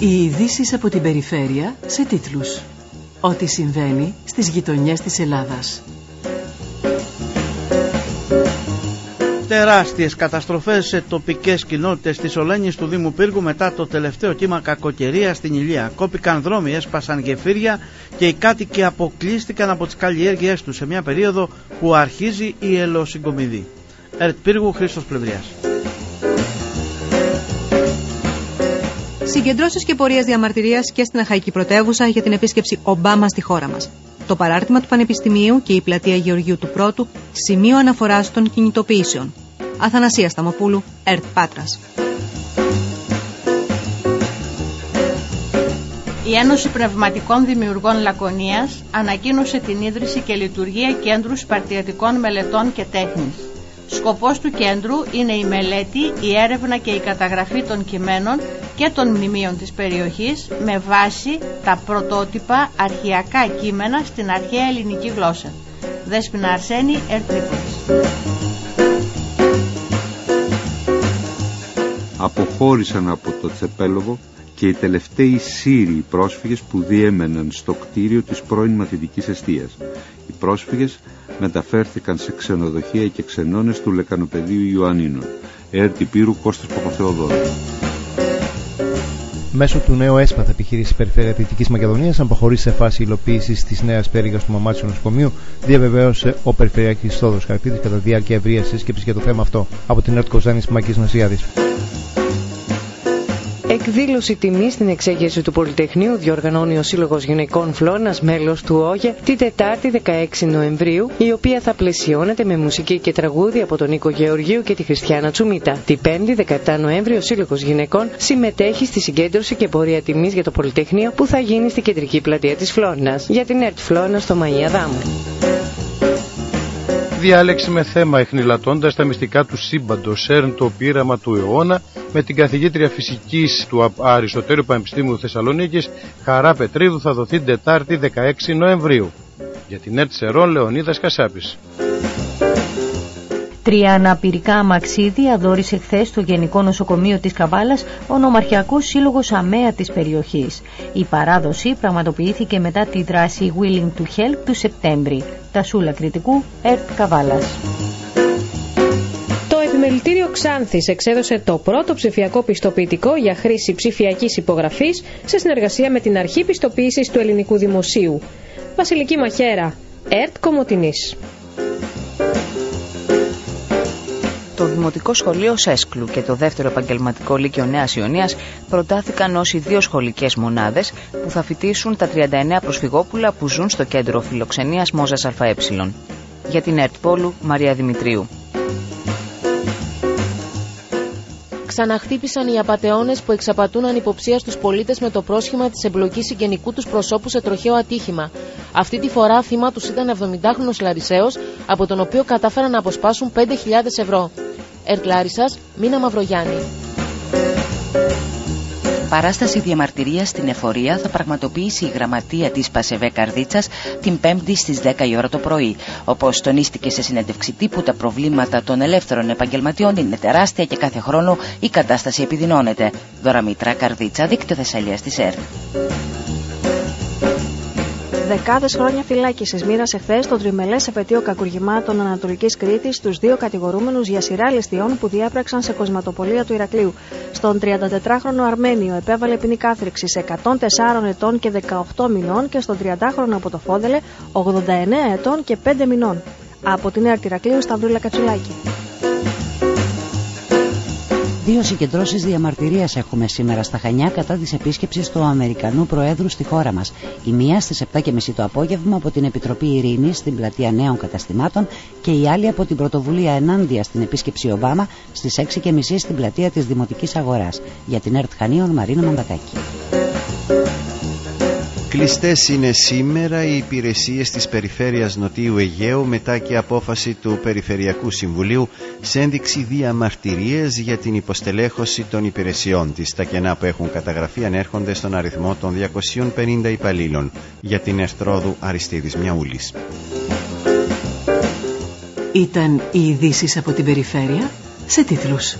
Οι ειδήσεις από την περιφέρεια σε τίτλους. Ό,τι συμβαίνει στις γειτονιές της Ελλάδας. Τεράστιες καταστροφές σε τοπικές κοινότητες της Ολένης του Δήμου Πύργου μετά το τελευταίο κύμα κακοκαιρία στην Ηλία. Κόπηκαν δρόμοι, έσπασαν γεφύρια και οι κάτοικοι αποκλείστηκαν από τις καλλιέργειές τους σε μια περίοδο που αρχίζει η ελαιοσυγκομιδή. Ερτ Πύργου Χρήστος Πλευρίας. Συγκεντρώσεις και πορείας διαμαρτυρίας και στην Αχαϊκή Πρωτεύουσα για την επίσκεψη Ομπάμα στη χώρα μας. Το παράρτημα του Πανεπιστημίου και η πλατεία Γεωργίου του Πρώτου, σημείο αναφοράς των κινητοποιήσεων. Αθανασίας Σταμοπούλου, ΕΡΤ Πάτρας. Η Ένωση Πνευματικών Δημιουργών Λακωνίας ανακοίνωσε την ίδρυση και λειτουργία κέντρους Σπαρτιατικών Μελετών και Τέχνης. Σκοπός του κέντρου είναι η μελέτη, η έρευνα και η καταγραφή των κειμένων και των μνημείων της περιοχής με βάση τα πρωτότυπα αρχαιακά κείμενα στην αρχαία ελληνική γλώσσα. Δέσποινα Αρσένη, Ερτρίπολης. Αποχώρησαν από το Τσεπέλοβο και οι τελευταίοι Σύριοι πρόσφυγες που διέμεναν στο κτίριο της πρώην μαθητικής εστίας. Οι πρόσφυγες μεταφέρθηκαν σε ξενοδοχεία και ξενώνες του Λεκανοπεδίου Ιωαννίνων. Έρτη Πύρου Κώστας Παπαθεοδόρου. Μέσω του νέου έσπαθ επιχείρησης Περιφέρεια Δυτικής Μακεδονίας, αν προχωρήσει σε φάση υλοποίησης της νέας πέριγας του μαμάτσιου νοσοκομείου, διαβεβαίωσε ο Περιφερειακής Στόδο Χαρπίδη κατά διάρκεια ευρείας σύσκεψης για το θέμα αυτό από την ΕΡΤ Κοζάνης Μακή Νοσιάδη. Εκδήλωση τιμή στην εξέγερση του Πολυτεχνείου διοργανώνει ο Σύλλογος Γυναικών Φλόνα, μέλος του ΟΓΕ, την Τετάρτη 16 Νοεμβρίου, η οποία θα πλαισιώνεται με μουσική και τραγούδι από τον Νίκο Γεωργίου και τη Χριστιανά Τσουμίτα. Την 5η 17 Νοέμβρη, ο Σύλλογος Γυναικών συμμετέχει στη συγκέντρωση και πορεία τιμής για το Πολυτεχνείο που θα γίνει στη κεντρική πλατεία της Φλόνα. Για την ΕΡΤ Φλόνα στο Μαία Δάμου διάλεξη με θέμα εχνηλατώντας τα μυστικά του σύμπαντος, έρν το πείραμα του αιώνα με την καθηγήτρια φυσικής του Αριστοτέλειου Πανεπιστήμιου Θεσσαλονίκης Χαρά Πετρίδου θα δοθεί Τετάρτη 16 Νοεμβρίου. Για την ΕΡΤ Σερών Λεωνίδας Κασάπης. Τρία αναπηρικά αμαξίδια δόρισε χθες στο Γενικό Νοσοκομείο της Καβάλας ο Νομαρχιακός Σύλλογος ΑΜΕΑ της περιοχής. Η παράδοση πραγματοποιήθηκε μετά τη δράση Willing to Help του Σεπτέμβρη. Τασούλα Κριτικού, ΕΡΤ Καβάλας. Το Επιμελητήριο Ξάνθης εξέδωσε το πρώτο ψηφιακό πιστοποιητικό για χρήση ψηφιακής υπογραφής σε συνεργασία με την Αρχή Πιστοποίησης του Ελληνικού Δημοσίου. Βασιλική Μαχέρα, ΕΡΤ Κομωτινής. Δημοτικό Σχολείο Σέσκλου και το δεύτερο επαγγελματικό Λύκειο Νέας Ιωνίας προτάθηκαν ως οι δύο σχολικές μονάδες που θα φοιτήσουν τα 39 προσφυγόπουλα που ζουν στο κέντρο φιλοξενίας Μόζας ΑΕ. Για την ΕΡΤ Πόλου, Μαρία Δημητρίου. Ξαναχτύπησαν οι απαταιώνες που εξαπατούν ανυποψία στους πολίτες με το πρόσχημα της εμπλοκής συγγενικού τους προσώπου σε τροχαίο ατύχημα. Αυτή τη φορά θύμα τους ήταν 70χρονο Λαρισαίος, από τον οποίο κατάφεραν να αποσπάσουν 5.000 ευρώ. Ερκλάρισας, Μίνα Μαυρογιάννη. Παράσταση διαμαρτυρία στην εφορία θα πραγματοποιήσει η γραμματεία της Πασεβέ Καρδίτσας την 5η στις 10 η ώρα το πρωί. Όπως τονίστηκε σε συνέντευξη τύπου, τα προβλήματα των ελεύθερων επαγγελματιών είναι τεράστια και κάθε χρόνο η κατάσταση επιδεινώνεται. Δωραμήτρα Καρδίτσα, δίκτυο Θεσσαλίας της ΕΡΤ. Δεκάδες χρόνια φυλάκισης μοίρασε χθες το τριμελές επαιτίο κακουργημάτων Ανατολικής Κρήτης στους δύο κατηγορούμενους για σειρά ληστείων που διέπραξαν σε κοσματοπολία του Ηρακλείου. Στον 34χρονο Αρμένιο επέβαλε ποινή κάθριξη 104 ετών και 18 μηνών και στον 30χρονο από το Φόδελε 89 ετών και 5 μηνών. Από την Έρτη Ηρακλείου Σταυρούλα Κατσουλάκη. Δύο συγκεντρώσεις διαμαρτυρίας έχουμε σήμερα στα Χανιά κατά της επίσκεψης του Αμερικανού Προέδρου στη χώρα μας. Η μία στις 7.30 το απόγευμα από την Επιτροπή Ειρήνης στην πλατεία Νέων Καταστημάτων και η άλλη από την πρωτοβουλία ενάντια στην επίσκεψη Ομπάμα στις 6.30 στην πλατεία της Δημοτικής Αγοράς. Για την ΕΡΤ Χανίων Μαρίνα Μαντακάκη. Κλειστές είναι σήμερα οι υπηρεσίες της Περιφέρειας Νοτιού Αιγαίου μετά και απόφαση του Περιφερειακού Συμβουλίου σε ένδειξη διαμαρτυρίες για την υποστελέχωση των υπηρεσιών της. Τα κενά που έχουν καταγραφεί ανέρχονται στον αριθμό των 250 υπαλλήλων για την Ερθρόδου Αριστίδης Μιαούλης. Ήταν οι ειδήσει από την Περιφέρεια σε τίτλους.